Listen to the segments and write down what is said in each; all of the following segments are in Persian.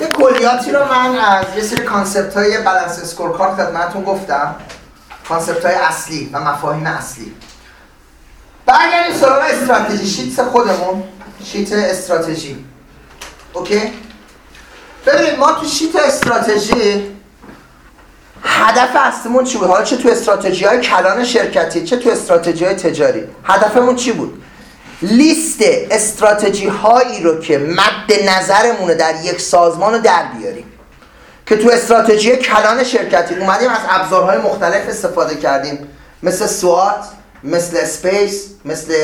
یه کلیاتی رو من از یه سری concept های balanced scorecard خدمتتون گفتم. concept های اصلی و مفاهیم اصلی. برگردیم سراغ استراتژی. sheet خودمون. sheet استراتژی. اوکی؟ ببینید ما تو sheet استراتژی هدف اصلیمون چی بود؟ حالا چه تو استراتژی های کلان شرکتی چه تو استراتژی های تجاری؟ هدفمون چی بود؟ لیست استراتژی هایی رو که مد نظرمونه در یک سازمان رو در بیاریم که تو استراتژی کلان شرکتی اومدیم از ابزارهای مختلف استفاده کردیم مثل SWOT مثل SPACE مثل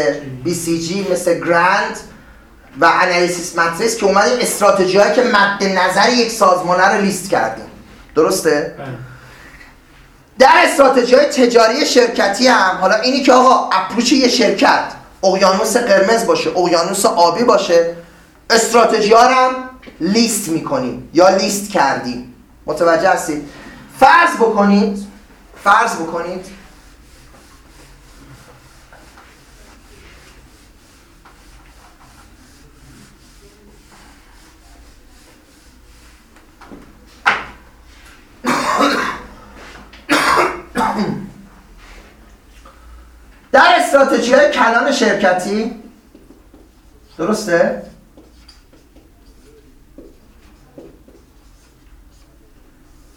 BCG مثل grand و analysis matrix که اومدیم استراتژی هایی که مد نظر یک سازمانه رو لیست کردیم درسته؟ بله. در استراتژی های تجاری شرکتی هم حالا اینی که آقا approach یه شرکت اقیانوس قرمز باشه اقیانوس آبی باشه. استراتژی هم لیست می‌کنیم یا لیست کردیم. متوجه هستید؟ فرض بکنید فرض بکنید در استراتژی های کلان شرکتی درسته؟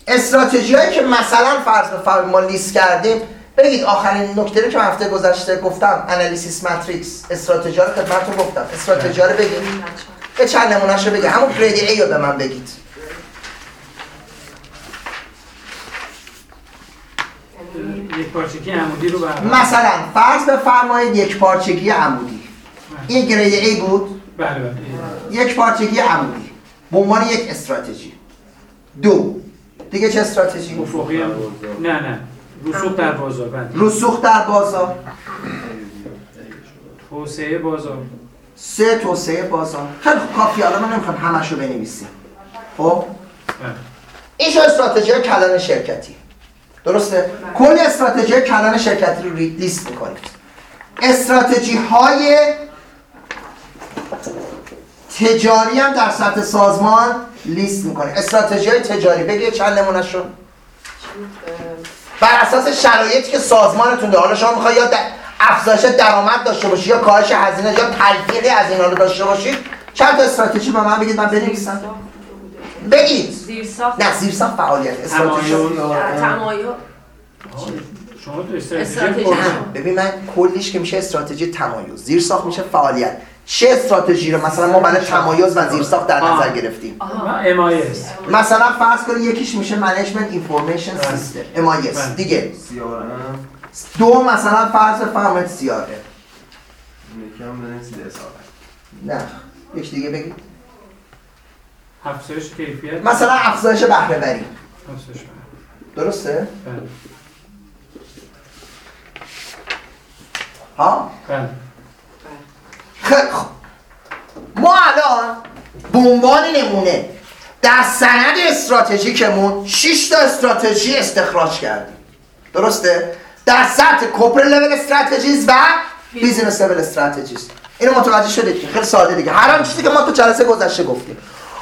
استراتژی هایی که مثلا فرض بفرمایید ما لیست کردیم بگید آخرین نکته رو که من هفته گذشته گفتم انالیسیس ماتریکس. استراتژی رو خدمتتون گفتم. استراتژی رو بگید. به چند نمونهش رو بگید. همون گرید ای رو به من بگید یک پارچگی عمودی رو بر مثلا فرض بفرمایید یک پارچگی عمودی. این گرید ای بود؟ بله بله. یک پارچگی عمودی. به عنوان یک استراتژی. دو. دیگه چه استراتژی؟ افقی هم نه نه. رسوخ در بازار بله. رسوخ در بازار. توسعه بازار. سه توسعه بازار. خیلی خوب کافی حالا من نمی‌خوام همش رو بنویسیم خب؟ بله. این شو استراتژی کلان شرکتی. درسته؟ کل استراتژی کلان شرکتی رو لیست می‌کنید. استراتژی های تجاری هم در سطح سازمان لیست می‌کنید. استراتژی های تجاری بگید چند نمونهش رو بر اساس شرایطی که سازمانتون داره حالا شما می‌خواید یا افزایش درآمد داشته باشید یا کاهش هزینه یا تلفیقی از اینا رو داشته باشید چند تا استراتژی به من بگید من بنویسم. بگید زیرساخت. نه زیرساخت فعالیت استراتژی. تمایل. شما تو استراتژی ببین من کلیش که میشه استراتژی تمایز زیرساخت میشه فعالیت. چه استراتژی رو؟ مثلا ما برای تمایز و زیرساخت در نظر. گرفتیم. MIS مثلا فرض کنید یکیش میشه management information. system MIS. دیگه. دو مثلا فرض فرمایید CRM. نه یک دیگه بگید. افزایش کیفیت؟ مثلا افزایش بهره وری. افزایش درسته؟ بله. ها؟ بله. خیلی خوب ما الان به عنوان نمونه در سند استراتژیکمون 6 تا استراتژی استخراج کردیم. درسته؟ در سطح کوپر لول استراتژیز و business level strategies. اینو متوجه شدید که خیلی ساده دیگه. هر آن چیزی که ما تو جلسه گذشته گفتیم.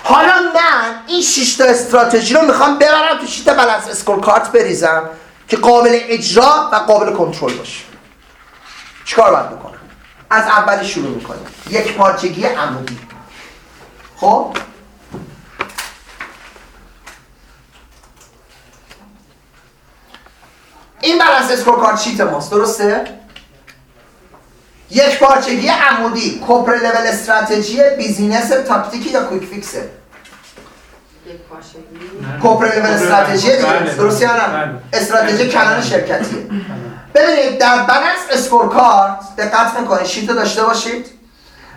حالا من این 6 تا استراتژی رو می‌خوام ببرم تو sheet balanced scorecard بریزم که قابل اجرا و قابل کنترل باشه. چیکار باید بکنم؟ از اولی شروع می‌کنیم. یکپارچگی عمودی. خب؟ این balanced scorecard sheet ماست درسته؟ یک پارچگی عمودی corporate level strategy business تاکتیکی یا quick fix ه یک پارچگی نه. corporate level strategy دیگه بله. درست یا نه بله. استراتژی کلان شرکتیه. ببینید در balanced scorecard دقت می‌کنید sheet رو داشته باشید.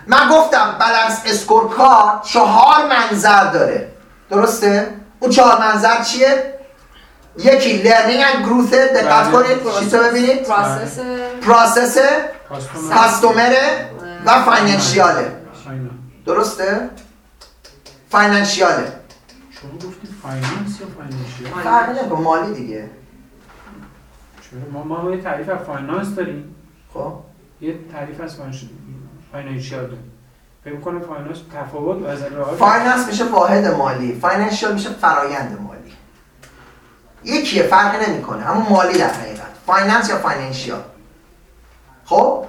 من گفتم balanced scorecard چهار منظر داره. درسته؟ اون چهار منظر چیه؟ یکی learning and growth دقت بله. کنید sheet رو ببینید. process. process. customer ه و financial ه fina. درسته؟ financial ه شما گفتید finance یا financial فرقی نمی‌کنه مالی دیگه. چرا؟ ما ما یه تعریف از finance داریم. خب. یه تعریف از financial داریم. فکر کنم finance تفاوت از راه finance میشه واحد مالی. financial میشه فرایند مالی. یکیه فرق نمی‌کنه. اما مالی در حقیقت. finance یا financial خب؟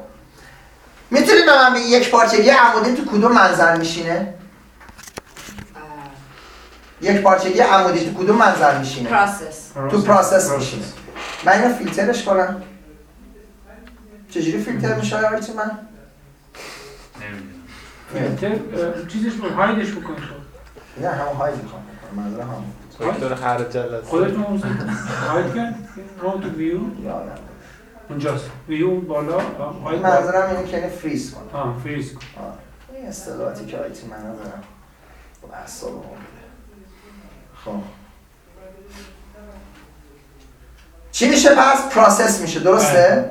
می‌تونید به من یک پارچگی عمودی تو کدوم منظر میشینه؟ یک پارچگی عمودی تو کدوم منظر میشینه؟ process. تو process میشینه. من اینو فیلترش کنم. چجوری فیلتر میشه آیا تو من فیلتر چیزش بود هایدش بکن تو نه همون های می‌خوام بکنم. منظورم همون دکتر هر جلسه خودتون هاید کرد همون تو ویو یادم اونجاست. ویو بالا. منظورم اینه که اینو فریز کنم. آه فریز کن. آه. این اصطلاحاتی که آیتی من ندارم. با اعصاب هم خب. چی میشه؟ پس پروسس میشه. درسته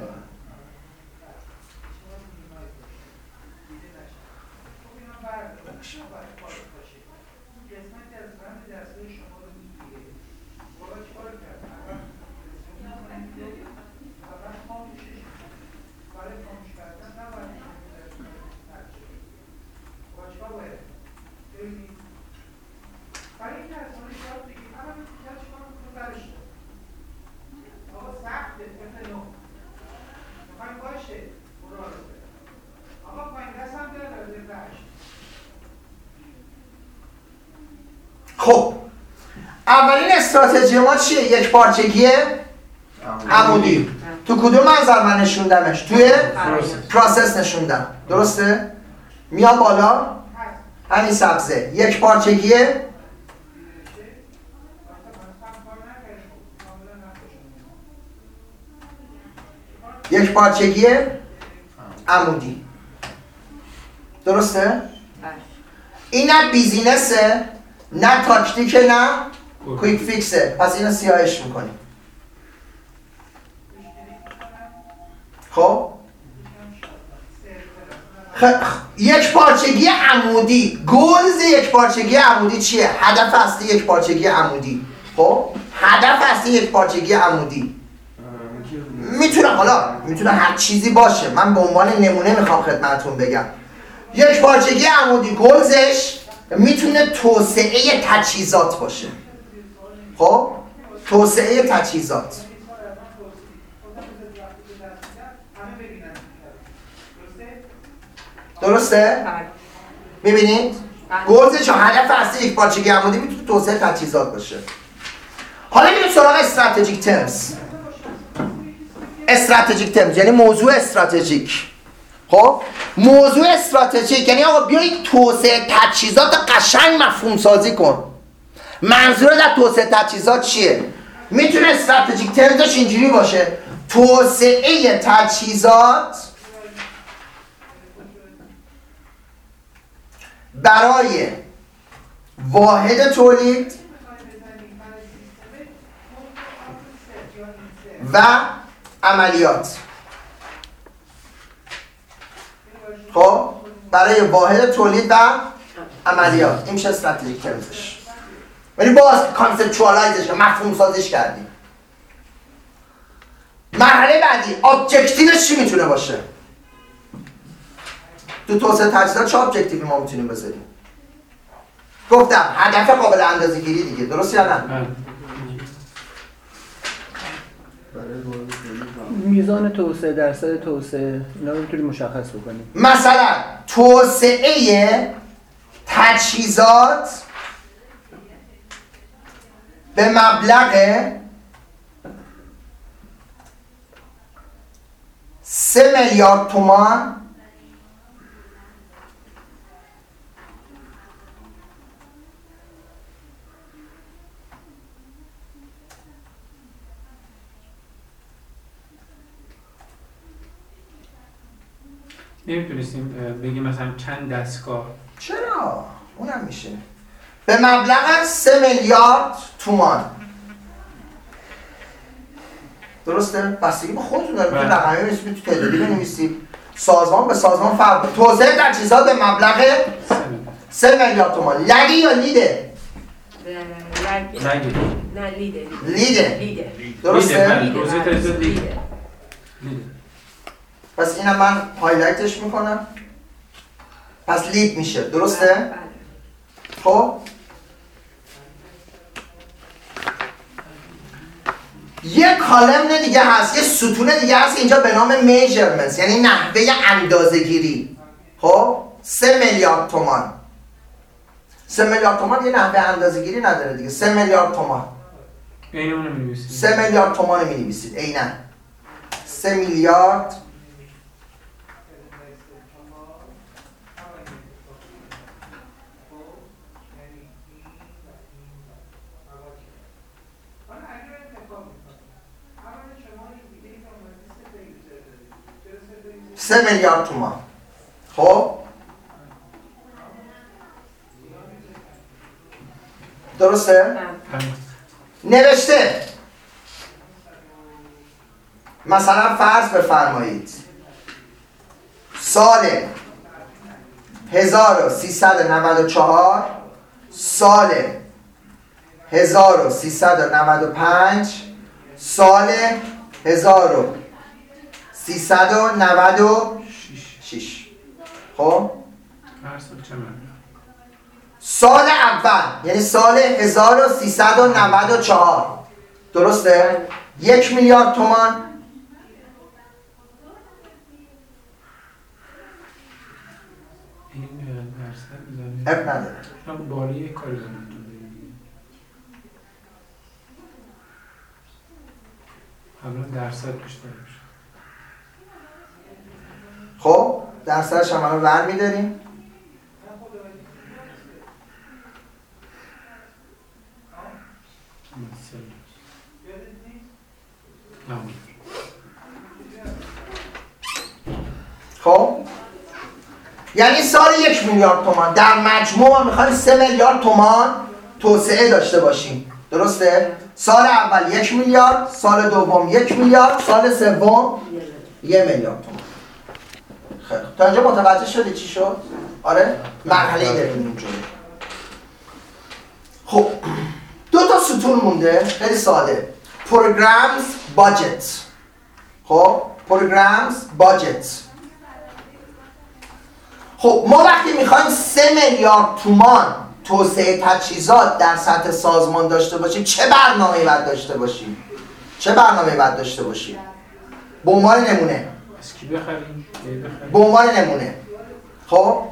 خب اولین استراتژی ما چیه؟ یک پارچگی عمودی تو کدوم منظر من نشوندمش؟ توی پروسس. نشوندم. درسته؟ میام بالا. همین سبزه. یک پارچگی یک پارچگی عمودی درسته؟ این نه بیزینسه نه تاکتیک نه کویک فیکسه پس اینو سیاهش می‌کنیم. خب؟ خ- خ- یک پارچگی عمودی. گلز یک پارچگی عمودی چیه؟ هدف اصلی یک پارچگی عمودی. خب؟ هدف اصلی یک پارچگی عمودی. می‌تونه حالا می‌تونه هر چیزی باشه. من به عنوان نمونه می‌خوام خدمتتون بگم. یک پارچگی عمودی. گلزش می‌تونه توسعه تجهیزات باشه. خب توسعه تجهیزات. درسته؟ می‌بینید؟ گلزش هدف اصلی یک پارچگی عمودی می‌تونه توسعه تجهیزات باشه. حالا میریم سراغ استراتژیک ترمز. استراتژیک ترمز یعنی موضوع استراتژیک. خب؟ موضوع استراتژیک یعنی آقا بیایید توسعه تجهیزات قشنگ مفهوم سازی کن. منظور در توسعه تجهیزات چیه؟ می‌تونه استراتژیک ترمزش اینجوری باشه. توسعه تجهیزات برای واحد تولید و عملیات. خب برای واحد تولید و عملیات. این میشه strategic terms ش ولی باز conceptualize ش مفهوم سازش کردیم. مرحله بعدی objective ش چی می‌تونه باشه؟ تو توسعه تجهیزات چه objective ی ما می‌تونیم بذاریم؟ گفتم هدف قابل اندازه گیری دیگه درست یا نه؟ بله. میزان توسعه درصد توسعه اینا رو می‌تونی مشخص بکنیم. مثلا توسعه تجهیزات به مبلغ سه میلیارد تومان نمی‌تونستیم بگیم مثلا چند دستگاه چرا؟ اونم میشه به مبلغ سه میلیارد تومان درسته؟ بستگی به خودتون داره بله. رقمی بنویسید تو تعدادی بنویسید سازمان به سازمان فرق. توسعه تجهیزات به مبلغ سه میلیون. سه میلیارد تومان لگی یا لیده؟ نه لیده لیده لیده درسته؟ لیده بله. پس اینم من highlight ش می‌کنم پس lead میشه درسته؟ بله. خب یه column دیگه هست یه ستون دیگه هست اینجا به نام measurements یعنی نحوه اندازه گیری خب؟ سه میلیارد تومان. سه میلیارد تومان یه نحوه اندازه گیری نداره دیگه. سه میلیارد تومان. سه میلیارد تومان می نویسید عینا. سه میلیارد سه میلیارد تومان. خب؟ درسته؟ نوشته. مثلا فرض بفرمایید. سال 1394 سال 1395 سال 1396 خب سال چه مبلغ؟ سال اول یعنی سال 1394 درسته؟ یک میلیارد تومان درصد؟ اب نداره هم بالا یک کاری دارم انجام بدیم دیگه. قبلا درصد بیشتر میشه خب درصدش هم الان ور میداریم. خب؟ یعنی سال یک میلیارد تومان. در مجموع ما می‌خوایم سه میلیارد تومان توسعه داشته باشیم. درسته؟ سال اول یک میلیارد سال دوم یک میلیارد سال سوم یه میلیارد تومان. خیلی. تا اینجا متوجه شدی چی شد؟ آره؟ مرحله ای داریم خب دو تا ستون مونده. خیلی ساده. Programs budget. خب programs budget. خب ما وقتی می‌خوایم سه میلیارد تومان توسعه تجهیزات در سطح سازمان داشته باشیم چه برنامه باید داشته باشیم؟ چه برنامه باید داشته باشیم؟ به عنوان نمونه. از کی بخریم؟ به عنوان نمونه. خب؟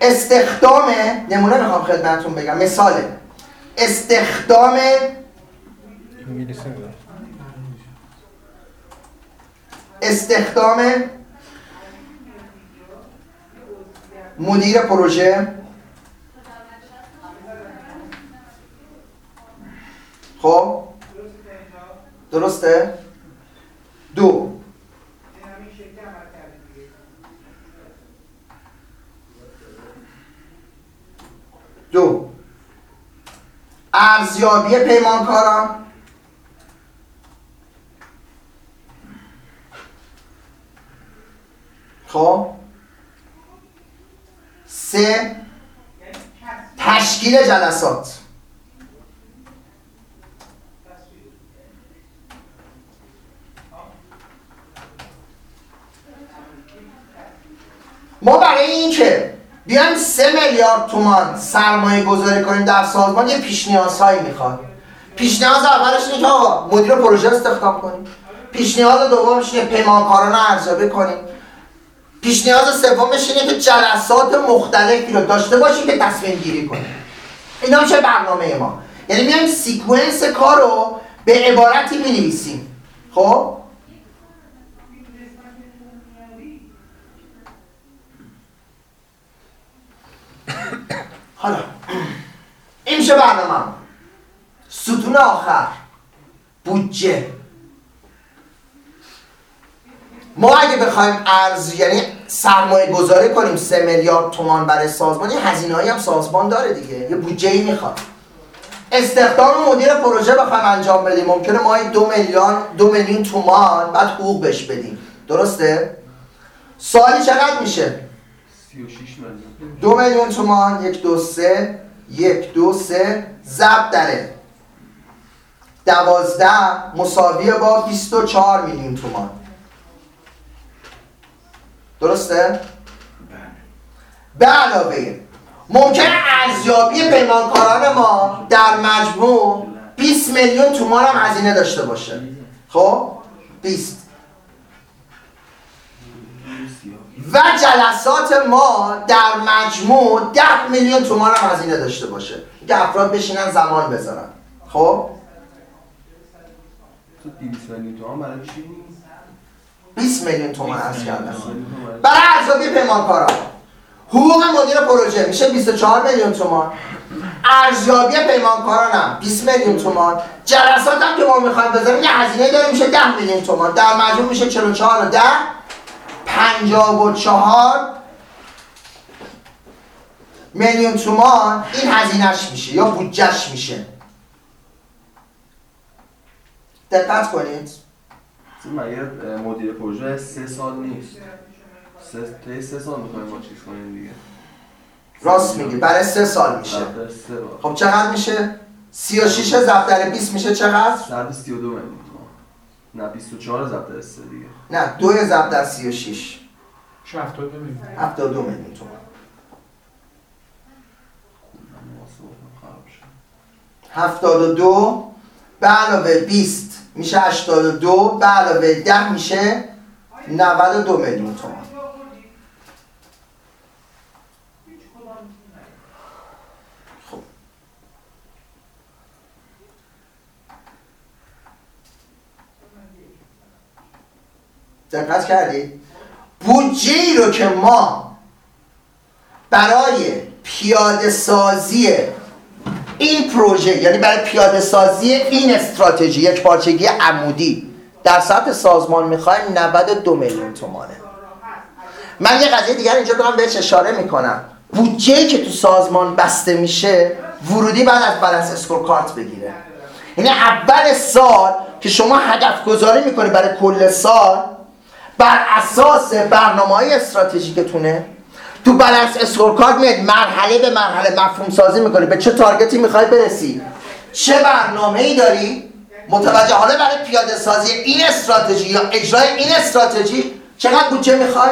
استخدام نمونه می‌خوام خدمتتون بگم مثاله. استخدام استخدام مدیر پروژه خب؟ درسته؟ دو. ارزیابی پیمانکاران خب. سه تشکیل جلسات. ما برای اینکه بیایم سه میلیارد تومان سرمایه گذاری کنیم در سازمان یه پیش نیازهایی می‌خواد پیش نیاز اولش اینه که آقا مدیر پروژه استخدام کنیم. پیش نیاز دومش اینه پیمانکاران رو ارزیابی کنیم. پیش نیاز سومش اینه که جلسات مختلفی رو داشته باشیم که تصمیم گیری کنیم. اینا میشه برنامه ما. یعنی میایم سیکونس کار رو به عبارتی می‌نویسیم. خب؟ حالا این میشه برنامه؟ ستون آخر. بودجه. ما اگه بخوایم ارز یعنی سرمایه گذاری کنیم سه میلیارد تومان برای سازمان یه هزینه هم سازمان داره دیگه یه بودجه ای می‌خواد. استخدام مدیر پروژه بخوایم انجام بدیم. ممکنه ما دو میلیون دو میلیون تومان بعد حقوق بهش بدیم. درسته؟ سالی چقدر میشه؟ 36 میلیون دو میلیون تومان یک دو سه یک دو سه ضرب داره دوازده مساویه با 24 میلیون تومان. درسته؟ به علاوه ممکنه ارزیابی پیمانکاران ما در مجموع 20 میلیون تومان هم هزینه داشته باشه. خب؟ 20 و جلسات ما در مجموع 10 میلیون تومان هم هزینه داشته باشه. که افراد بشینن زمان بذارن. خب؟ تو 200 میلیون تومان برای چی؟ 20 میلیون تومان از 20 کردن برای ارزیابی پیمانکاران. حقوق مدیر پروژه. میشه 24 میلیون تومان. ارزیابی پیمانکاران هم 20 میلیون تومان. جلسات هم که ما می‌خوایم بذاریم یه هزینه داره میشه 10 میلیون تومان. در مجموع میشه 44 و 10 54 میلیون تومان این هزینهش میشه یا بودجهش میشه. دقت کنید. مگه اه، مدیر پروژه سه سال نیست. سه سه سال می‌خوایم ما چیز کنیم دیگه. راست میگی برای سه سال میشه. سه خب چقدر میشه؟ 36 ضرب در 20 میشه چقدر؟ 132 میلیون تومان. نه 24 ضرب در سه دیگه. نه دو ضرب در 36 شو هفتاد میلیون؟ 72 میلیون شد 72 به علاوه 20 میشه 82 به علاوه 10 میشه 92 میلیون تومان خب دقت کردید بودجه ای رو که ما برای پیاده سازی این پروژه یعنی برای پیاده سازی این استراتژی یک پارچگی عمودی در سطح سازمان می‌خوایم 92 میلیون تومانه. من یه قضیه دیگر اینجا دارم بهش اشاره می‌کنم. بودجه که تو سازمان بسته میشه ورودی بعد از بالانس اسکور کارت بگیره. یعنی اول سال که شما هدف گذاری می‌کنی برای کل سال بر اساس برنامه های استراتژیکتونه. تو بالانس اسکورکارد میاد مرحله به مرحله مفهوم سازی می‌کنی به چه تارگتی می‌خوای برسی؟ چه برنامه ای داری؟ متوجه حالا برای پیاده سازی این استراتژی یا اجرای این استراتژی چقدر بودجه می‌خوای؟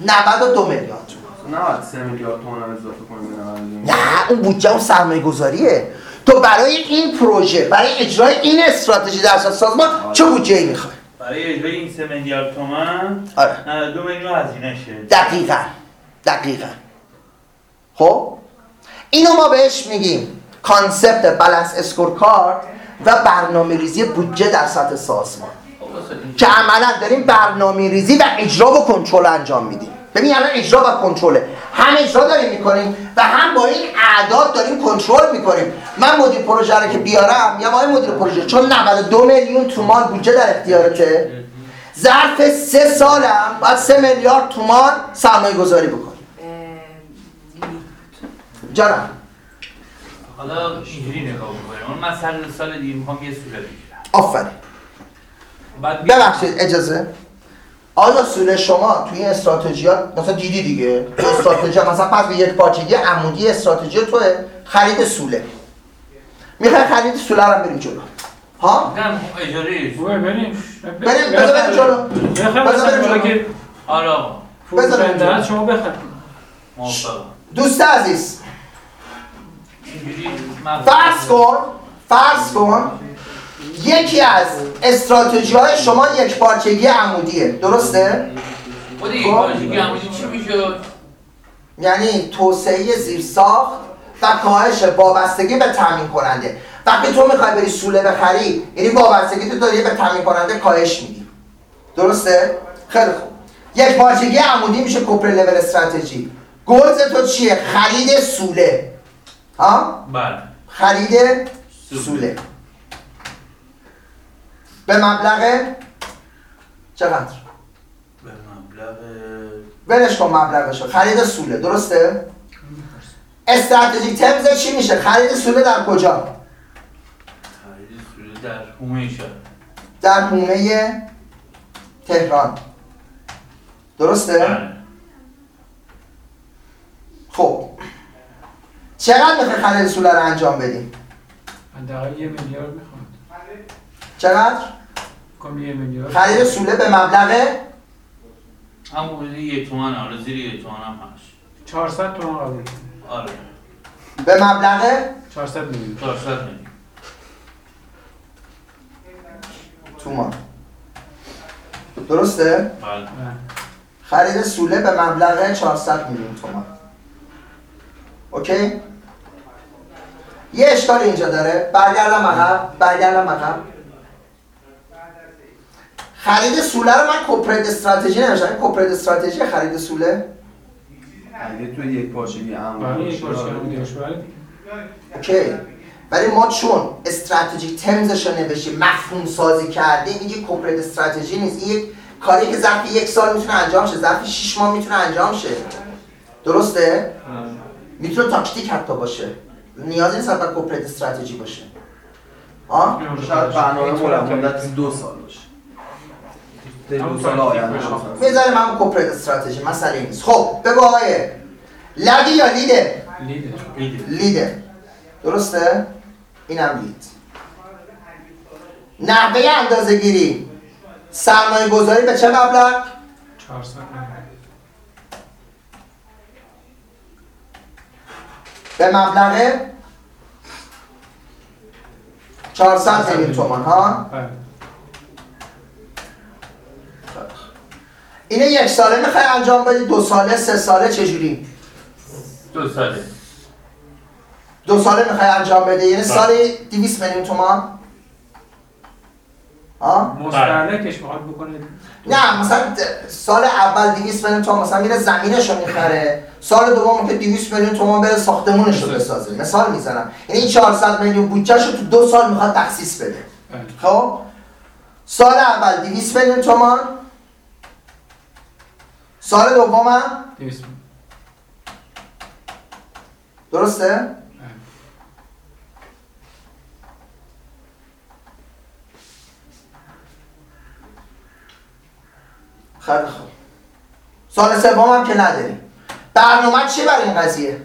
92 میلیارد. نه باید 3 میلیارد تومان اضافه کنیم به 90 میلیون نه اون بودجه اون سرمایه گذاریه تو برای این پروژه برای اجرای این استراتژی در اساس سازمان چه بودجه ای می‌خوای؟ برای اجرای این 3 میلیارد تومن آره. 92 میلیون هزینه شه دقیقا دقیقا. خب؟ اینو ما بهش میگیم concept balanced scorecard و برنامه ریزی بودجه در سطح سازمان. که عملا داریم برنامه ریزی و اجرا و کنترل انجام میدیم. ببین الان اجرا و کنترله. هم اجرا داریم می‌کنیم و هم با این اعداد داریم کنترل می‌کنیم. من مدیر پروژه رو که بیارم یا آقای مدیر پروژه چون 92 میلیون تومان بودجه در اختیارته. ظرف سه سالم باید سه میلیارد تومان سرمایه گذاری بکنیم. جانم. حالا اینجوری نگاه بکنیم اون من سال دیگه می‌خوام یه سوره بگیرم. آفرین. ببخشید اجازه. آیا سوله شما توی استراتژیات مثلا دیدی دیگه؟ تو استراتژی مثلا پس به یک پارچگی عمودی استراتژی توه خرید سوله. می‌خوای خرید سوله رو بریم جلو. ها؟ نه اجاره. بریم. بریم بریم جلو. بذار بریم آره. بذار بریم جلو. شما دوست عزیز. فرض کن فرض کن. یکی از استراتژی های شما یک پارچگی عمودیه. درسته؟ خود خب. پارچگی عمودی چی می‌شد؟ یعنی توسعه زیرساخت و کاهش وابستگی به تامین کننده. وقتی تو می‌خوای بری سوله بخری یعنی وابستگی تو داری به تامین کننده کاهش میدی. درسته؟ خیلی خوب. یک پارچگی عمودی میشه کوپر لول استراتژی. گلز تو چیه؟ خرید سوله. ها؟ بله. خرید سوله. سوله به مبلغ چقدر؟ به مبلغ ولش کن مبلغشو. خرید سوله درسته؟ استراتژیک ترمز چی میشه؟ خرید سوله در کجا؟ خرید سوره در حومه شهر در حومه تهران. درسته؟ بله. خب. چقدر می‌خوای خرید سوله رو انجام بدیم حداقل یه میلیارد می‌خواد. چقدر؟ خرید سوله به مبلغ هم حدود یک تومن حالا زیر یک تومن هم هست. 400 تومن قبول کنیم آره. به مبلغ 400 میلیون 400 میلیون تومان. درسته؟ بله. بله. خرید سوله به مبلغ 400 میلیون تومان. اوکی؟ یه اشکال اینجا داره. برگردم عقب. برگردم عقب. خرید سوله رو من کوپرید استراتژی نمیشم کوپرید استراتژی خرید سوله؟ اگه تو یک پارچگی بله بله. اوکی. ولی ما چون استراتژیک ترمزش رو نوشتیم مفهوم سازی کردیم این یک کوپرید استراتژی نیست. این یک کاری که ظرف یک سال می‌تونه انجام شه ظرف 6 ماه می‌تونه انجام شه. درسته؟ می‌تونه تاکتیک حتی باشه. نیازی نیست حتی کوپرید استراتژی باشه. آه؟ شاید برنامه مدت دو سال باشه. سال آینده شما می‌ذاریم همون کوپرید استراتژی مسئله نیست خب بگو آقای لدی یا لیده لیده درسته؟ اینم لید نحوه اندازه گیری سرمایه گذاری به چه مبلغ؟ 400 میلیون به مبلغ 400 میلیون تومان ها بله اینه یک ساله می‌خوای انجام بدی؟ دو ساله سه ساله چجوری؟ دو ساله. دو ساله می‌خوای انجام بده یعنی بله. سالی 200 میلیون تومان؟ ها؟ مستهلکش می‌خواد بکنه. نه مثلا سال اول 200 میلیون تومان مثلا میره زمینش رو می‌خره. سال دوم که 200 میلیون تومان بره ساختمونش رو بسازه. مثال می‌زنم. یعنی این 400 میلیون بودجهش رو تو دو سال می‌خواد تخصیص بده. بله. خب؟ سال اول 200 میلیون تومان سال دوم هم 200 میلیون درسته؟ خیلی خوب. سال سوم هم که نداریم. برنامه چیه برای این قضیه؟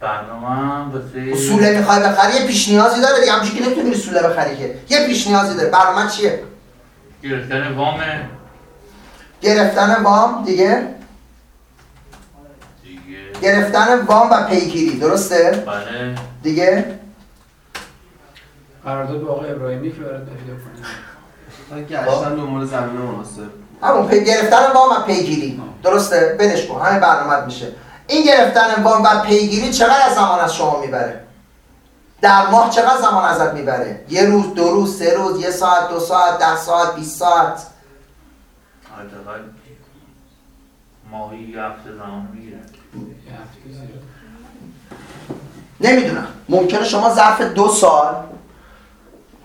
برنامه هم واسه سوله می‌خوای بخری؟ یه پیش نیازی داره دیگه. همچین که نمی‌تونی سوله بخری که. یه پیش نیازی داره. برنامه چیه؟ گرفتن وام گرفتن وام دیگه؟ دیگه گرفتن وام و پیگیری درسته؟ بله. دیگه؟ قرارداد با آقای ابراهیمی که برات پیدا کنیم. گشتن دنبال زمین مناسب همون پی گرفتن وام و پیگیری. درسته؟ بدش کن همین برنامه میشه. این گرفتن وام و پیگیری چقدر از زمان از شما می‌بره؟ در ماه چقدر زمان ازت می‌بره؟ یه روز دو روز سه روز یه ساعت دو ساعت ده ساعت 20 ساعت؟ حداقل ماهی یه هفته زمان می‌گیره. نمی‌دونم. ممکنه شما ظرف دو سال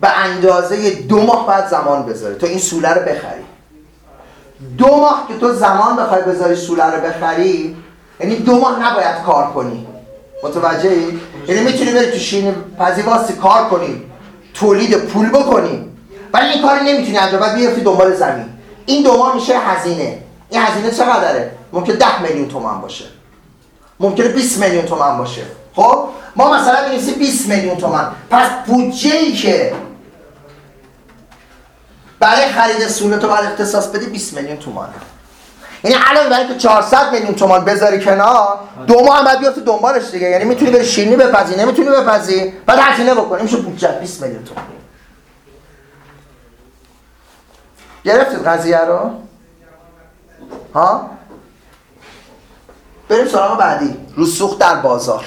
به اندازه دو ماه بعد زمان بذاری. تا این سوله رو بخری. دو ماه که تو زمان بخوای بذاری سوله رو بخری یعنی دو ماه نباید کار کنی. متوجه ای؟ یعنی می‌تونی بری تو شیرین پزی واسه کار کنی. تولید پول بکنی. ولی این کاری نمی‌تونی انجام بعد بیفتی دنبال زمین. این دو ماه میشه هزینه. این هزینه چقدره؟ ممکن 10 میلیون تومان باشه. ممکنه 20 میلیون تومن باشه. خب؟ ما مثلا بنویسیم 20 میلیون تومن پس بودجه ای که برای خرید سونه تو باید اختصاص بدی 20 میلیون تومان یعنی علاوه بر اینکه 400 میلیون تومان بذاری کنار دو ماه هم بعد بیفتی دنبالش دیگه. یعنی می‌تونی بری شیرینی بپزی نمی‌تونی بپزی. بعد هزینه بکنی. میشه بودجه 20 میلیون تومان. گرفتید قضیه رو؟ ها؟ بریم سراغ بعدی. رسوخ در بازار.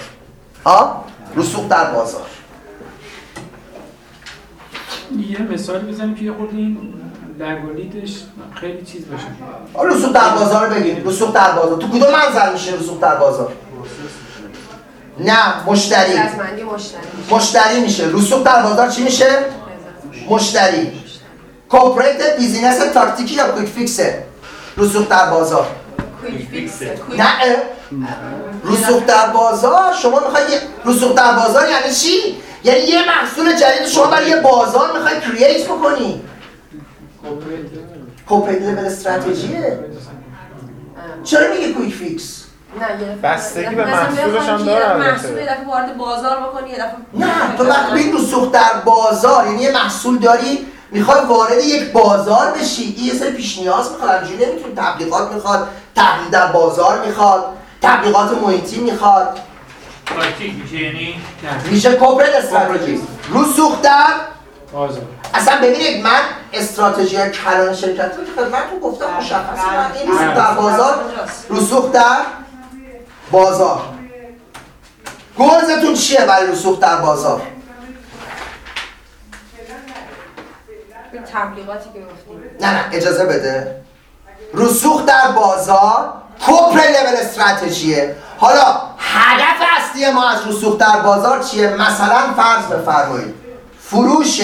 ها؟ رسوخ در بازار. یه مثال بزنیم که یه خورده این لگولیدش خیلی چیز باشه. آه، رسوخ در بازار بگیم. رسوخ در بازار. تو کدوم منظر میشه رسوخ در بازار؟ نه مشتری. مشتری. میشه. رسوخ در بازار چی میشه؟ مشتری. corporate business تاکتیکی یا quick fix ه رسوخ در بازار. quick fix ه نه. رسوخ در بازار شما می‌خوای یه- رسوخ در بازار یعنی چی؟ یعنی یه محصول جدید شما برای یه بازار می‌خوای create بکنی. corporate level strategy ه. چرا میگه quick fix؟ نه یه بستگی به محصولش هم داره. محصول یه دفعه وارد بازار بکنی یه دفعه نه تو وقتی این رسوخ در بازار یعنی یه محصول داری می‌خوای وارد یک بازار بشی. این یه سری پیش نیاز می‌خواد. همینجوری نمی‌تونی تبلیغات می‌خواد. تحلیل در بازار می‌خواد. تبلیغات محیطی می‌خواد. تاکتیک میشه یعنی نه میشه کوپرت استراتژی رسوخ در بازار. اصلا ببینید من استراتژی کلان شرکت رو که خدمتتون گفتم مشخصه. من این رسوخ در بازار رسوخ در بازار. گلزتون چیه برای رسوخ در بازار؟ این تبلیغاتی که گفتیم نه نه اجازه بده. رسوخ در بازار کپر لول استراتژیه حالا هدف اصلی ما از رسوخ در بازار چیه؟ مثلا فرض بفرمایید. فروش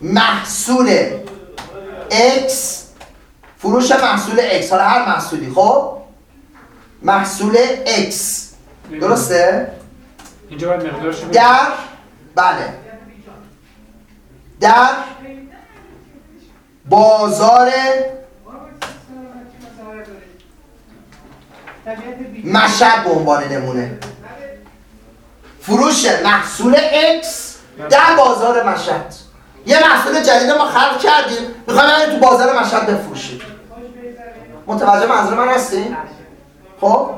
محصول X. فروش محصول X. حالا هر محصولی خب؟ محصول X. درسته؟ اینجا باید مقدارش در؟ بله. در؟ بازار مشهد به عنوان نمونه. فروش محصول X در بازار مشهد. یه محصول جدید ما خلق کردیم. می‌خوایم تو بازار مشهد بفروشیم متوجه منظور من هستی؟ خب؟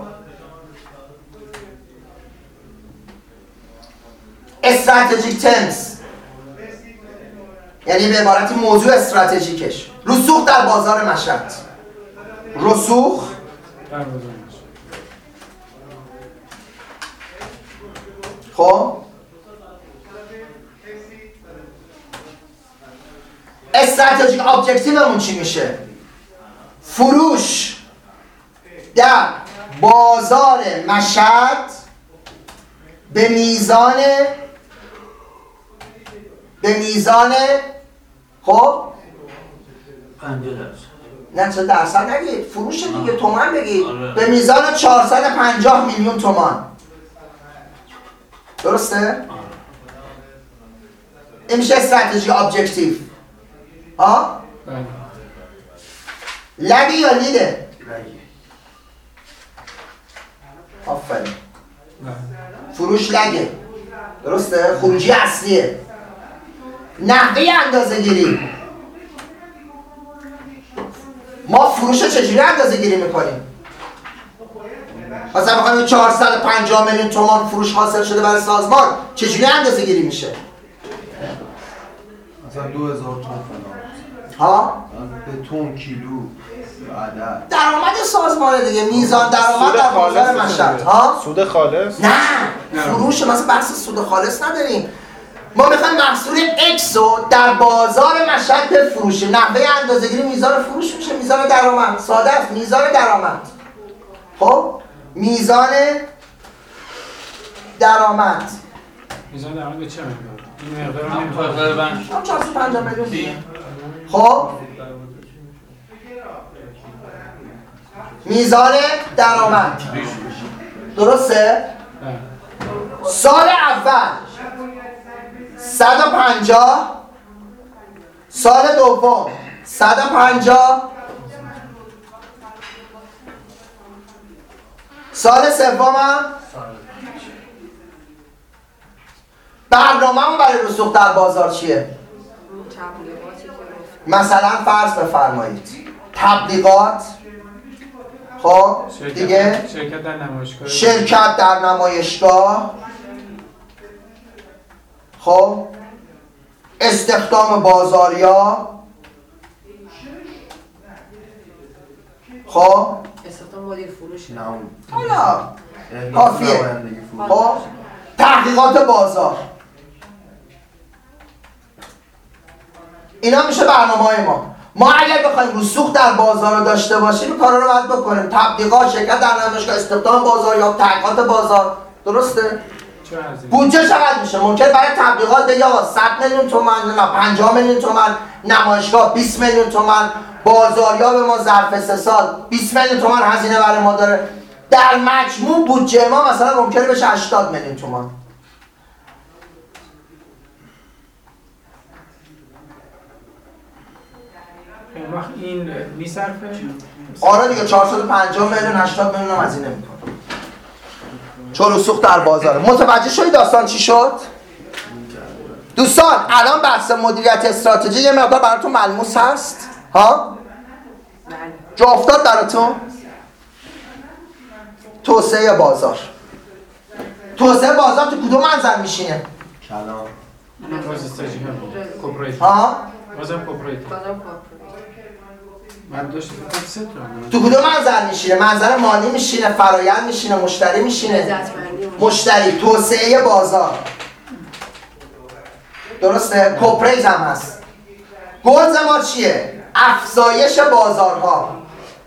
استراتژیک تنس یعنی به عبارت موضوع استراتژیکش. رسوخ در بازار مشهد. رسوخ. خب؟ استراتژیک ابجکتیومون چی میشه؟ فروش در بازار مشهد به میزان به میزان خب؟ 50 درصد. نه چه درصد نگید فروش دیگه. تومن بگید آره. به میزان 450 میلیون تومان. درسته؟ این میشه استراتژی ابجکتیو. ها؟ بله. لگی یا لیده؟ آفرین. بله. فروش لگه. درسته؟ خروجی اصلیه. نحوه اندازه گیری. ما فروش رو چجوری اندازه گیری می‌کنیم؟ مثلا بخوایم 450 میلیون تومان فروش حاصل شده برای سازمان چجوری اندازه گیری میشه؟ مثلا 2000 تومن فلان ها؟ به تون کیلو عدد. درآمد سازمان دیگه میزان درآمد در بازار خالص مشهد. ها؟ سود خالص؟ نه. فروش مثلا بحث سود خالص نداریم. ما می‌خوایم محصول X رو در بازار مشهد بفروشیم. نحوه اندازه‌گیری میزان فروش میشه. میزان درآمد. ساده است. میزان درآمد. خب؟ میزان درآمد. میزان درآمد به چه مقدار؟ این مقدار رو هم نمی‌خواد. تقریبا 450 میلیون دیگه. خب؟ میزان درآمد. درسته؟ بله. سال اول. 150 سال دوم. 150 سال سوم هم برنامه برای رسوخ در بازار چیه؟ مثلا فرض بفرمایید. تبلیغات. خب دیگه؟ شرکت در نمایشگاه. شرکت در نمایشگاه. خب استخدام بازاریا. خب استخدام مدیر فروش. نه اون حالا احداث کافیه. خب تحقیقات بازار. اینا میشه برنامه های ما. ما اگر بخوایم رسوخ در بازار رو داشته باشیم این کارا رو باید بکنیم. تبلیغات شرکت در نمایشگاه استخدام بازار یا تحقیقات بازار. درسته؟ بودجه چقدر میشه؟ ممکن برای تبلیغات آقا 100 میلیون تومن نه 50 میلیون تومن نمایشگاه 20 میلیون تومن بازاریا به ما ظرف سه سال 20 میلیون تومن هزینه برای ما داره. در مجموع بودجه ما مثلا ممکنه بشه 80 میلیون تومن. اون وقت این میصرفه؟ آره دیگه 450 میلیون 80 میلیون هم هزینه می‌کنه. چون رسوخ در بازاره متوجه شدی داستان چی شد؟ دوستان الان بحث مدیریت استراتژی یه مقدار براتون ملموس هست. ها؟ جا افتاد براتون؟ توسعه بازار. توسعه بازار تو کدوم منظر میشینه؟ کلام ها؟ بازم من داشت فکر سه تا تو کدوم منظر میشینه؟ منظر مالی میشینه فرایند میشینه مشتری میشینه. مشتری. توسعه بازار. درسته؟ کوپریت هم هست. گلز ما چیه؟ افزایش بازارها.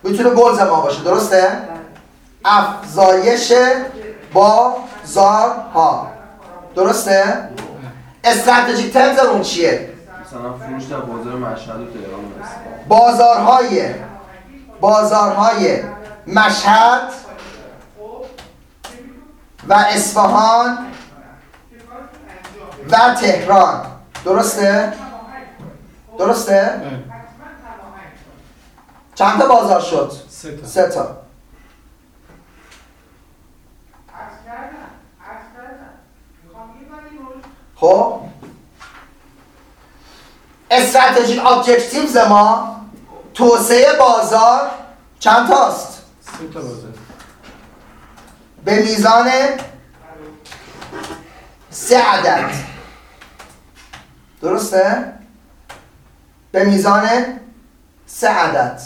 می‌تونه گلز ما باشه درسته؟ افزایش بازارها. درسته؟ استراتژیک ترمز اون چیه؟ مثلا فروش در بازار مشهد و تهران هست بازارهای بازارهای مشهد و اصفهان و تهران درسته؟ درسته؟ چند تا بازار شد؟ سه تا سه تا خب استراتژیک ابجکتیوز ما توسعه بازار چند تاست؟ سه تا بازار. به میزان سه عدد. درسته؟ به میزان سه عدد.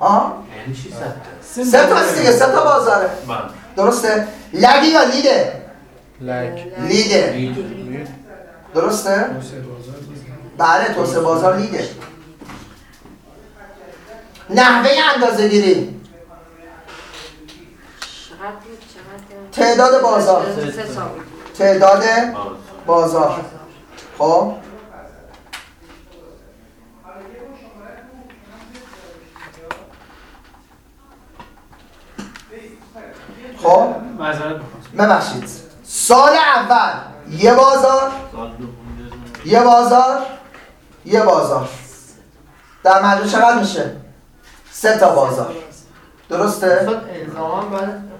ها؟ یعنی سه تا دیگه سه تا بازاره. بله. درسته؟ لگی یا لیده؟ لک لیده درسته؟ بله توسعه بازار لیده. نحوه اندازه گیری. تعداد بازار. تعداد باز بازار. خب. خب. ببخشید. سال اول. یه بازار. یه بازار یه بازار. در مجموع چقدر میشه؟ سه تا بازار. درسته؟ الزاما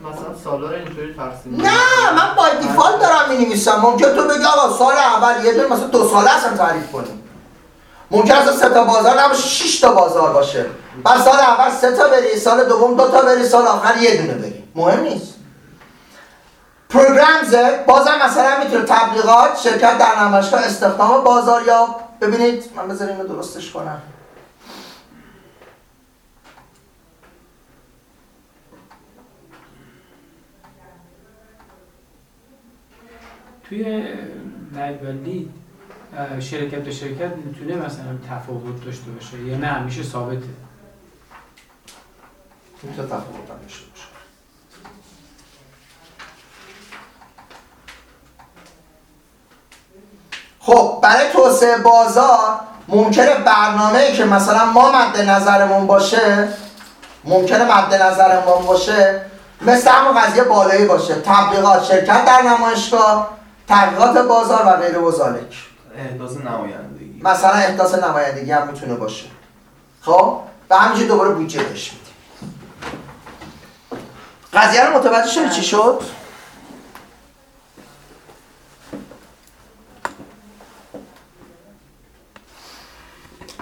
مثلا اینطوری تقسیم نه من با دیفالت دارم می نویسم ممکن تو بگی آقا سال اول یه دونه مثلا دو ساله اصلا تعریف کنیم. ممکن است سه تا بازار نباشه 6 تا بازار باشه. بعد سال اول سه تا بری سال دوم دو تا بری سال آخر یه دونه بری. مهم نیست. پروگرامز بازم مثلا می‌تونه تبلیغات شرکت در نمایشگاه استخدام بازاریاب ببینید من بذار اینو درستش کنم. توی لایبرلی شرکت به شرکت می‌تونه مثلا تفاوت داشته باشه یا نه؟ همیشه ثابته. می‌تونه تفاوت هم داشته خب برای توسعه بازار ممکنه برنامه که مثلا ما مد نظرمون باشه ممکنه مد نظرمون باشه مثل همون قضیه بالایی باشه. تبلیغات شرکت در نمایشگاه تحقیقات بازار و غیره و ذالک احداث نمایندگی. مثلا احداث نمایندگی هم می‌تونه باشه. خب؟ و همینجور دوباره بودجه بهش میدیم. قضیه رو متوجه شدی چی شد؟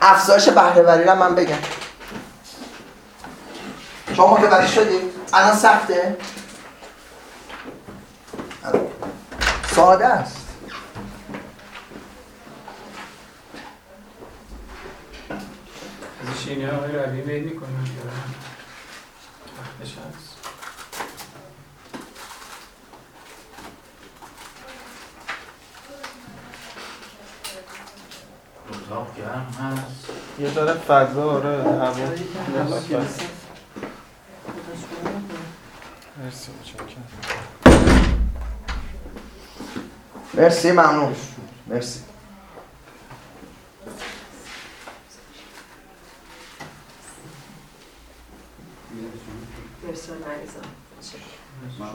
افزایش بهره وری رو من بگم. شما متوجه شدی؟ الان سخته؟ ساده است. از شینه های روی می‌کنم وقتش هست اتاق گرم هست. یه ذره فضا آره هوا. مرسی مرسی ممنون. مرسی. مرسی من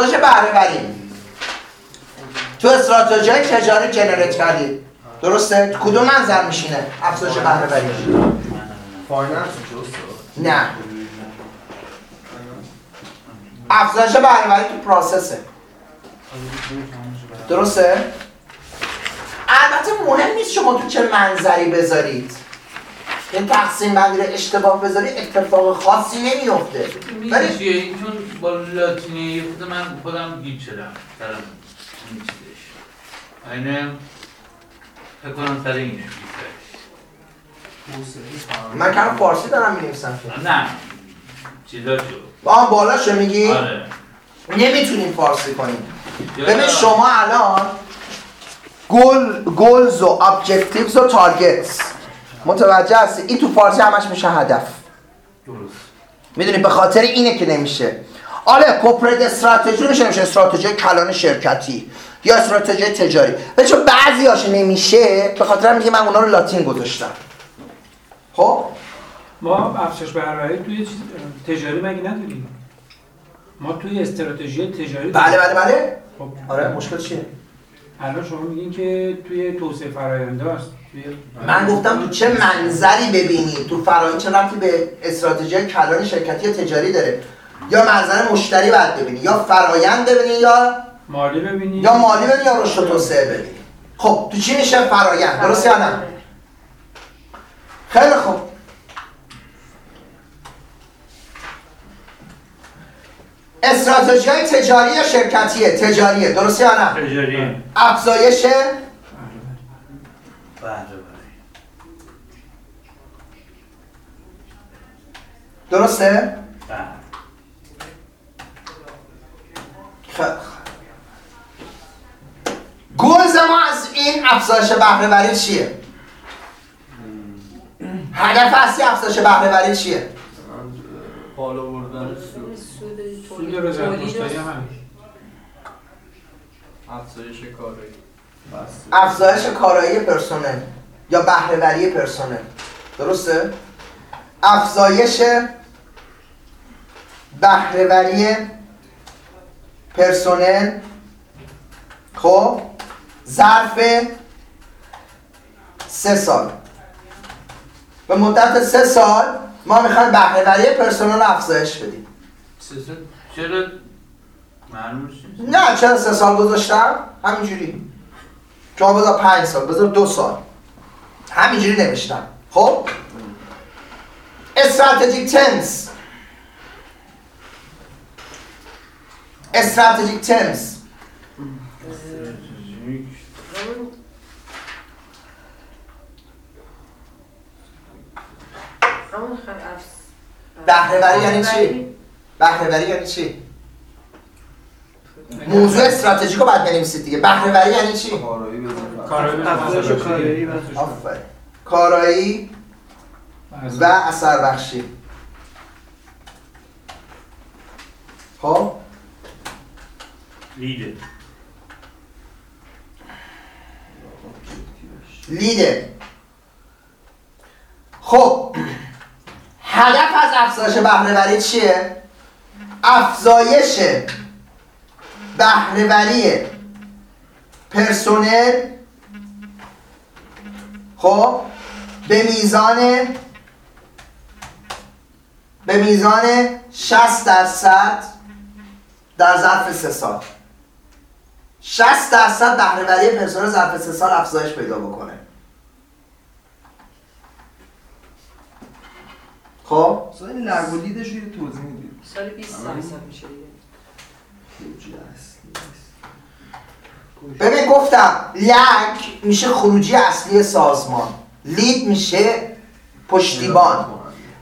افزایش بهره وری تو استراتژی تجاری generate کردید درسته؟ تو کدوم منظر میشینه؟ افزایش بهره وری finance نه. افزایش بهره تو process ه. درسته؟ البته مهم نیست شما تو چه منظری بذارید. این تقسیم بندی رو اشتباه بذاری اتفاق خاصی نمیفته ولی با لاتینی خود من خودم گیج شدم سر این چیزش. اینه فکر کنم سر بیشترش. من کلم فارسی دارم که. نه چیزا شو. با هم بالاشو میگی؟ آره. نمی‌تونیم فارسی کنیم. ببین شما الان گل گلز و ابجکتیوز و تارگتس متوجه هستی؟ این تو فارسی همش میشه هدف. درست. می‌دونی؟ به خاطر اینه که نمیشه. آره کوپرید استراتژی میشه نمیشه استراتژی کلان شرکتی یا استراتژی تجاری. ولی چون بعضیاش نمیشه به خاطر میگه من اونا رو لاتین گذاشتم. خب؟ ما افزایش بهره توی تجاری مگه نداریم؟ ما توی استراتژی تجاری بله بله بله. خب. آره مشکل چیه؟ الان شما میگین که توی توسعه فراینده است. من گفتم تو چه منظری ببینی؟ تو فرایند چه رفتی به استراتژی کلان شرکتی یا تجاری داره؟ یا منظر مشتری باید ببینی یا فرایند ببینی یا مالی ببینید یا مالی ببینی یا رشد و توسعه ببینی. خب تو چی میشه فرایند؟ درست یا نه؟ خیلی خوب. استراتژی های تجاری یا شرکتیه؟ تجاریه. درست یا نه؟ تجاری افزایش درسته؟ بله. خیلی خوب. گلز ما از این افزایش بهره وری چیه؟ هدف اصلی افزایش بهره وری چیه بالا بردن سود. سود. افزایش کارایی. بس. افزایش کارایی پرسنل یا بهرهوری پرسنل. درسته؟ افزایش بهرهوری پرسنل خب ظرف سه سال. به مدت سه سال ما می‌خوایم بهرهوری پرسنل رو افزایش بدیم. چرا نه چرا سه سال گذاشتم؟ همینجوری. شما بذار پنج سال بذار دو سال. همینجوری نوشتم. خب؟ استراتژیک تنس. استراتژیک افز- بهره‌وری یعنی چی؟ بهره‌وری. یعنی چی؟ موضوع استراتژیک رو باید بنویسید دیگه. بهره‌وری یعنی چی؟ کارایی و اثر بخشی. خب؟ لیده لیده خب هدف از افزایش بهرهوری چیه؟ افزایش بهرهوری پرسنل. خب به میزان به میزان 60 درصد در ظرف سه سال. 60 درصد بهرهوری پرسنل ظرف سه سال افزایش پیدا بکنه. خب؟ این لگ و لیدش رو توضیح می‌دید سال 20 درصد میشه. ببین گفتم لگ میشه خروجی اصلی سازمان. لید میشه پشتیبان.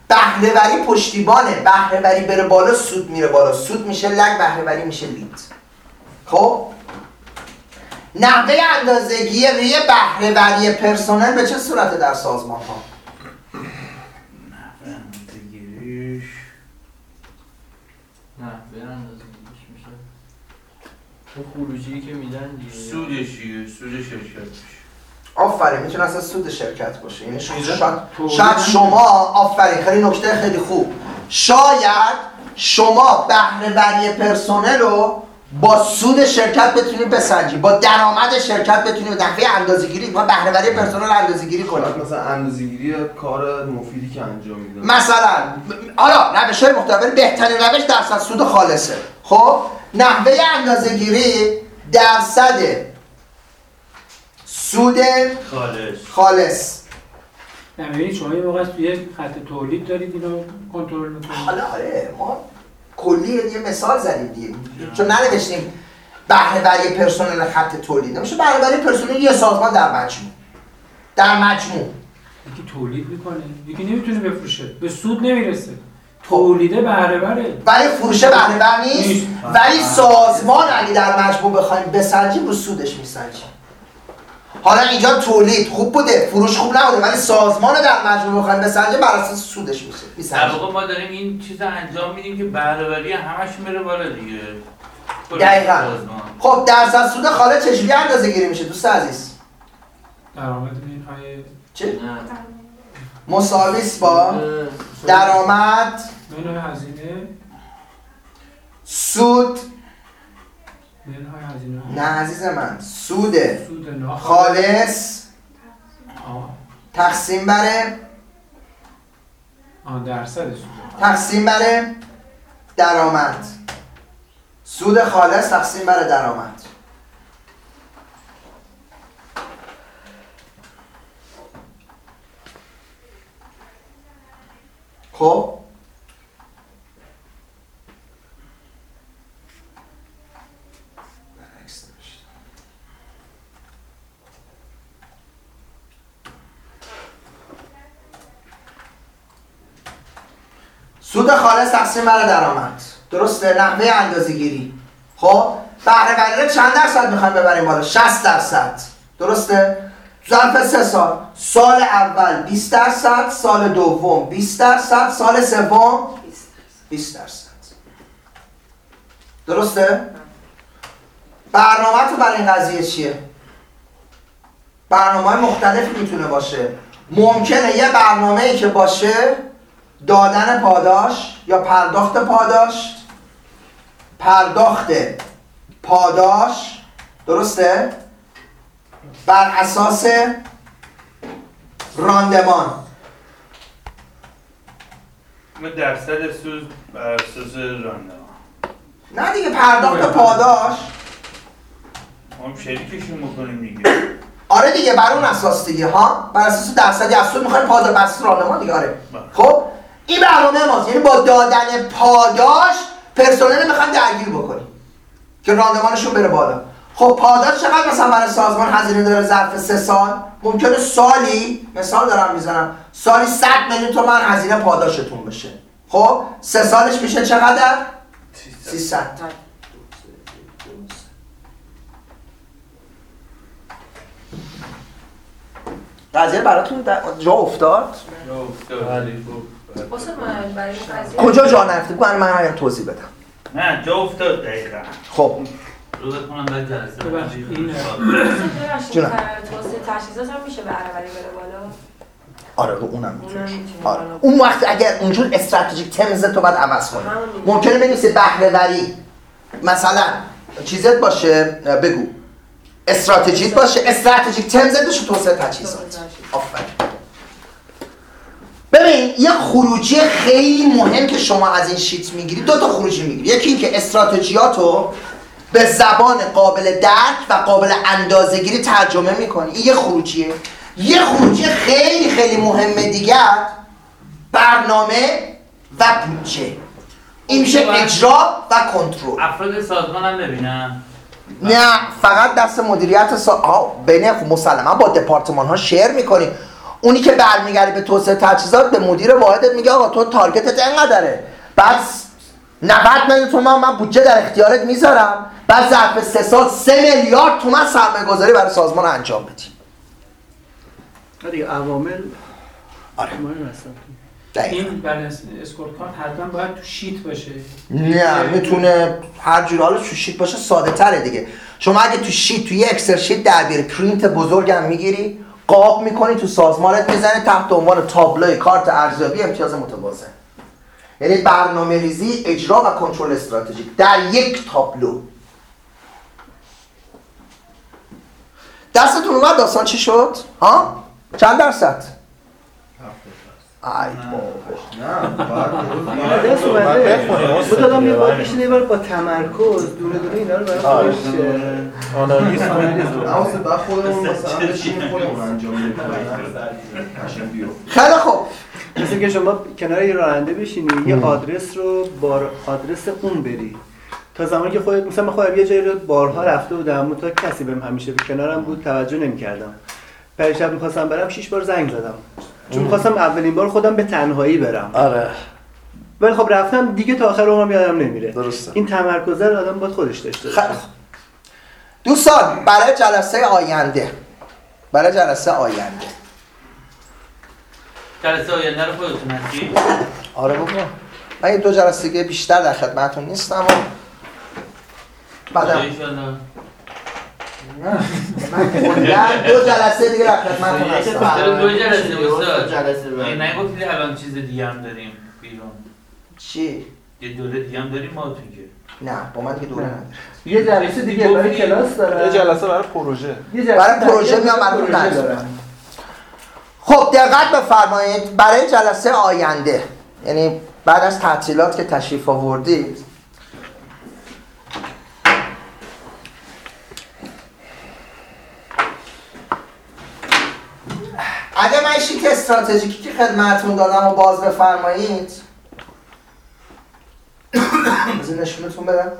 بهرهوری پشتیبانه. بهرهوری بره بالا سود میره بالا. سود میشه لگ بهرهوری میشه لید. خب؟ نحوه اندازه‌گیری بهرهوری پرسنل به چه صورت در سازمان ها؟ خروجی که میدن دیگه. سود شرکت آفرین می‌تونه اصلا سود شرکت باشه. یعنی شاید, شاید, شما آفرین خیلی نکته خیلی خوب. شاید شما بهرهوری پرسنل رو با سود شرکت بتونی بسنجی با درآمد شرکت بتونی به نحوه اندازه‌گیری ما بهره‌وری پرسنل اندازه‌گیری کنیم. شاید مثلا اندازه‌گیری کار مفیدی که انجام میدم مثلا حالا روش های مختلف بهترین روش درصد سود خالصه. خب نحوه اندازه گیری درصد سود خالص. خالص. نه ببینید شما یه موقع توی خط تولید دارید اینو کنترل می‌کنید. حالا آره ما کلی یه مثال زدیم دیگه. چون ننوشتیم بهره‌وری پرسنل خط تولید. نمیشه بهره‌وری پرسنل یه سازمان در مجموع. در مجموع. یکی تولید می‌کنه. یکی نمی‌تونه بفروشه. به سود نمی‌رسه. تولیده بهره بره ولی فروشه بهره‌ور نیست. ولی سازمان اگه در مجموع بخوایم بسنجیم رو سودش میسنجیم. حالا اینجا تولید خوب بوده فروش خوب نبوده ولی سازمان رو در مجموع بخوایم بسنجیم بر اساس سودش میشه. در واقع ما داریم این چیز انجام میدیم که بهره‌وری همش میره بالا دیگه. دقیقاً. سازمان. خب درصد سود خالص چجوری اندازه گیری میشه دوست عزیز؟ درآمد منهای چه؟ مساوی است با درآمد. منهای هزینه. سود نه. عزیز من سود خالص. تقسیم بر درصد تقسیم بر درآمد. سود خالص تقسیم بر درآمد. خب؟ سود خالص تقسیم بر درآمد. درسته؟ نحوه اندازه گیری خب؟ بهره وری چند درصد می‌خوایم ببریم بالا؟ 60 درصد. درسته؟ ظرف سه سال. سال اول 20 درصد سال دوم 20 درصد سال سوم 20 درصد. درسته؟ برنامه تو برای این قضیه چیه؟ برنامه های مختلفی می‌تونه باشه. ممکنه یه برنامه ای که باشه دادن پاداش یا پرداخت پاداش؟ پرداخت پاداش درسته؟ بر اساس راندمان. ما درصد سود بر اساس راندمان. نه دیگه پرداخت پاداش. هم شریکشون می‌کنیم دیگه. آره دیگه بر اون اساس دیگه ها؟ بر اساس درصدی از سود می‌خوایم پاداش بر اساس راندمان دیگه آره. خب این برنامه ماست. یعنی با دادن پاداش پرسنل می‌خوایم درگیر بکنیم که راندمانشون بره بالا. خب پاداش چقدر مثلا برای سازمان هزینه داره ظرف سه سال؟ ممکنه سالی مثال دارم می‌زنم سالی 100 میلیون تومن هزینه پاداشتون بشه. خب سه سالش میشه چقدر؟ 300 قضیه براتون جا افتاد؟ جا افتاد. کجا جا نرفته من من توضیح بدم. نه جا افتاد دقیقا. خب. رو بکنم در جلسه. جونم. توسعه تجهیزات هم میشه بهره وری بره بالا؟ آره رو اونم می‌تونه آره. اون وقت اگر اونجور استراتژیک تمز تو باید عوض کنی. میگم. ممکنه بنویسی بهره وری مثلا چیزت باشه بگو. استراتژیک باشه استراتژیک تمزت باشه توسعه تجهیزات آفرین. ببین یه خروجی خیلی مهم که شما از این شیت می‌گیری دو تا خروجی می‌گیری. یکی اینکه استراتژیاتو به زبان قابل درک و قابل اندازه‌گیری ترجمه می‌کنی. این یه خروجیه. یه خروجی خیلی خیلی مهمه دیگر برنامه و بودجه. این میشه اجرا و کنترل. افراد سازمان هم ببینم نه فقط دست مدیریت سا... آه بین مسلما با دپارتمان ها شیر می‌کنی. اونی که برمیگرده به توسعه تجهیزات به مدیر واحدت میگه آقا تو تارگتت انقدره. بعد 90 میلیون تومن من بودجه در اختیارت می‌ذارم. بعد ظرف سه سال سه میلیارد تومن سرمایه گذاری برای سازمان انجام بدی. دیگه عوامل آره. این بالانس اسکور کارت حتما باید تو شیت باشه. نه می‌تونه هر جور حالا تو sheet باشه ساده تره دیگه. شما اگه تو sheet تو یه Excel sheet در بیاری پرینت بزرگم می‌گیری قاب می‌کنی تو سازمانت می‌زنه تحت عنوان تابلوی کارت ارزیابی امتیاز متوازن یعنی برنامه ریزی اجرا و کنترل استراتژیک در یک تابلو دستتون اومد داستان چی شد؟ ها؟ چند درصد؟ ای نه باید دست اومده بخونیم، بود آدم یه بار. میشینه یه بار با تمرکز دونه دونه اینا رو برای. خودش آنالیز کنید اما بعد خودمون مثلا بشینیم خودمون انجام بدیم خیلی خوب مثل که شما کنار یه راننده بشینی یه آدرس رو بار آدرس اون بری تا زمانی که خودت مثلا من خودم یه جایی رو بارها رفته بودم تا کسی بهم همیشه به کنارم بود توجه نمی‌کردم پریشب می‌خواستم برم شش بار زنگ زدم چون می‌خواستم اولین بار خودم به تنهایی برم. آره. ولی خب رفتم دیگه تا آخر عمرم یادم نمیره. درسته. این تمرکز رو آدم باید خودش داشته خوب. دوستان برای جلسه آینده. برای جلسه آینده. جلسه آینده رو خودتون هستی؟ آره بابا. من یه دو جلسه دیگه بیشتر در خدمتتون نیستم و بعدم ایشالله. من دو جلسه دیگه در خدمتتون هستم دو جلسه استاد؟ جلسه بعد. نگفتی الان چیز دیگه هم داریم بیرون چی؟ یه دوره دیگه هم داریم ما تو نه با من دیگه دوره نداره یه جلسه دیگه برای کلاس دارم یه جلسه برای پروژه جلسه برای پروژه میام، ندارم. دارم. خب دقت بفرمایید برای جلسه آینده یعنی بعد از تعطیلات که تشریف آوردید اگه من شیت استراتژیکی که خدمتتون دادم و باز بفرمایید. بذار نشونتون بدم.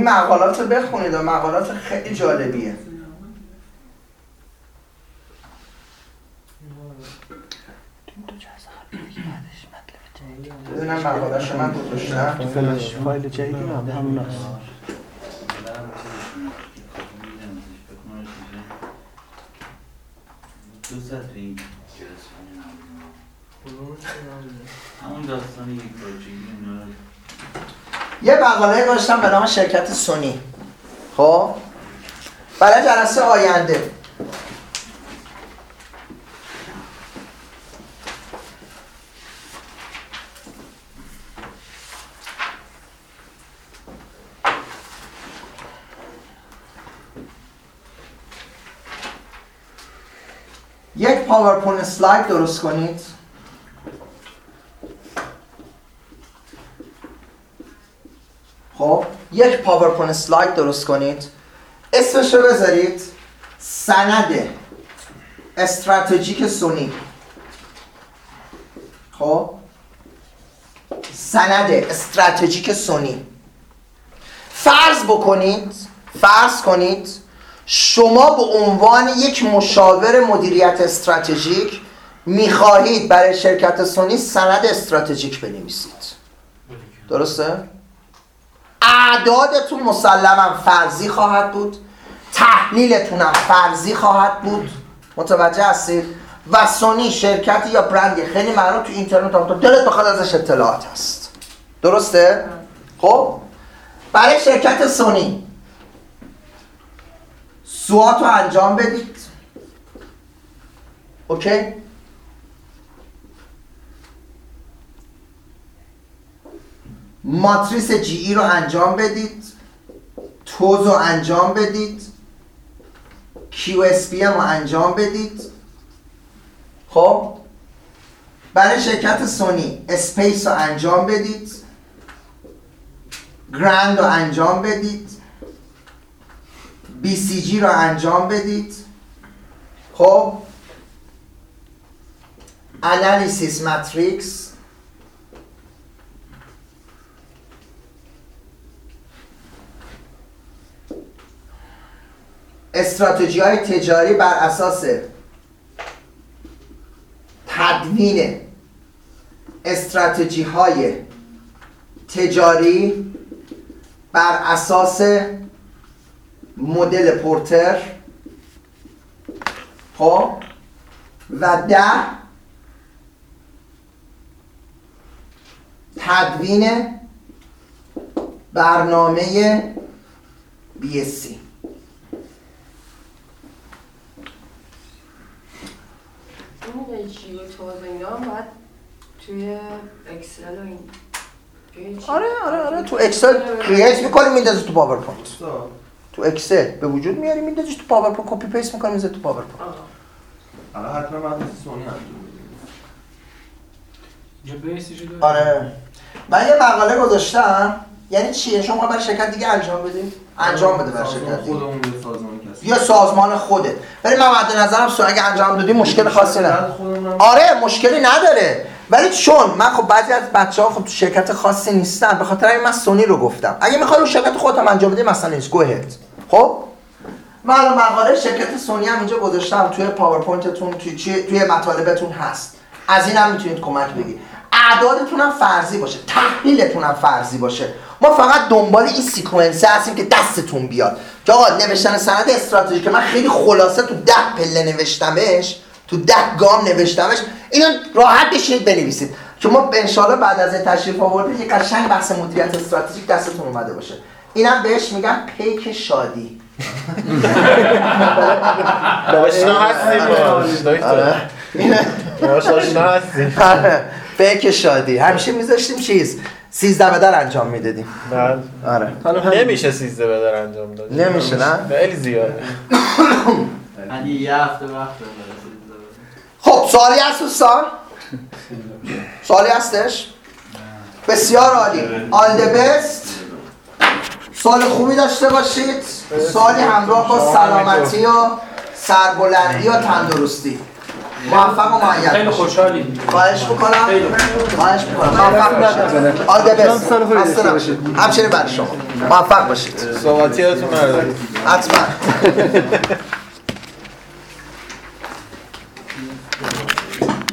این مقالات رو بخونید و مقالات خیلی جالبیه. ببینم مقاله‌شو من گذاشتم. فلش فایل جدیدی هم همون هست دو ساعت این جلسه همون داستانی یک پروژه اینا رو یه مقاله گذاشتم به نام شرکت سونی. خب؟ برای جلسه آینده. یک PowerPoint slide درست کنید خب یک PowerPoint slide درست کنید. اسمش رو بذارید سند استراتژیک سونی. خب؟ سند استراتژیک سونی. فرض بکنید فرض کنید شما به عنوان یک مشاور مدیریت استراتژیک می‌خواهید برای شرکت سونی سند استراتژیک بنویسید. درسته؟ اعدادتون مسلما فرضی خواهد بود. تحلیلتون هم فرضی خواهد بود. متوجه هستید؟ و سونی شرکتی یا برندی خیلی معروف تو اینترنت هم تو دلت بخواد ازش اطلاعات هست. درسته؟ خب. برای شرکت سونی SWOT رو انجام بدید. okay؟ ماتریس GE رو انجام بدید. TOWS رو انجام بدید. QSP رو انجام بدید. خب؟ برای شرکت سونی SPACE رو انجام بدید. grand رو انجام بدید. BCG رو انجام بدید. خب؟ analysis matrix استراتژی های تجاری بر اساس تدوین استراتژی های تجاری بر اساس مدل پورتر خب؟ و ده تدوین برنامه BSc اون جیو توز و اینا هم باید توی اکسل و این چی؟ آره آره آره. تو اکسل کرییت می‌کنی میندازی تو پاورپوینت تو اکسل به وجود میاری میندازی تو پاورپوینت کپی پیست می‌کنی می‌ذاری تو پاورپوینت آها. الان حتما مدرسه سونی انجام آره. من یه مقاله گذاشتم. یعنی چیه؟ شما برای شرکت دیگه انجام بدیم انجام بده برای شرکت خودمون یه سازمان کسی یا سازمان خودت. ولی من مد نظرم سو اگه انجام دادی مشکل خاصی نداره آره مشکلی نداره. ولی چون من خب بعضی از بچه ها خب تو شرکت خاصی نیستن به خاطر این من سونی رو گفتم. اگه می‌خوای رو شرکت خودت هم انجام بدی مثلا نیست. go ahead خب؟ من الان مقاله شرکت سونی هم اینجا گذاشتم. توی PowerPoint تون توی چی- توی مطالبتون هست. از این هم می‌تونید کمک بگیرید. اعدادتون هم فرضی باشه. تحلیلتون هم فرضی باشه. ما فقط دنبال این سیکونسه هستیم که دستتون بیاد. که آقا نوشتن سند استراتژی که من خیلی خلاصه تو ده پله نوشتمش تو ده گام نوشتمش اینو راحت بشینید بنویسید. که ما انشالله بعد از این تشریف آورده یه قشنگ بحث مدیریت استراتژیک دستتون اومده باشه. اینم بهش میگن پیک شادی. آشنا هستیم. باش آره. اینه- باش آشنا هستیم. آره. پیک شادی. همیشه میذاشتیم چیز؟ سیزده به در انجام می‌دادیم. بله. آره. نمیشه سیزده به در انجام داد. نمیشه، نه؟ خیلی زیاده. علی یه هفته وقت داره خب سوالی هست دوستان؟ سوالی هستش؟ بسیار عالی. The best. سال خوبی داشته باشید. سالی همراه با سلامتی و سربلندی و تندرستی. موفق و معید خیلی باشید. خوشحالیم. خواهش می‌کنم. خیلی. خواهش می‌کنم. موفق باشید سال خوبی داشته خسته. نباشید. همچنین برای شما. موفق باشید. صحبتی هاتون نداریم حتما.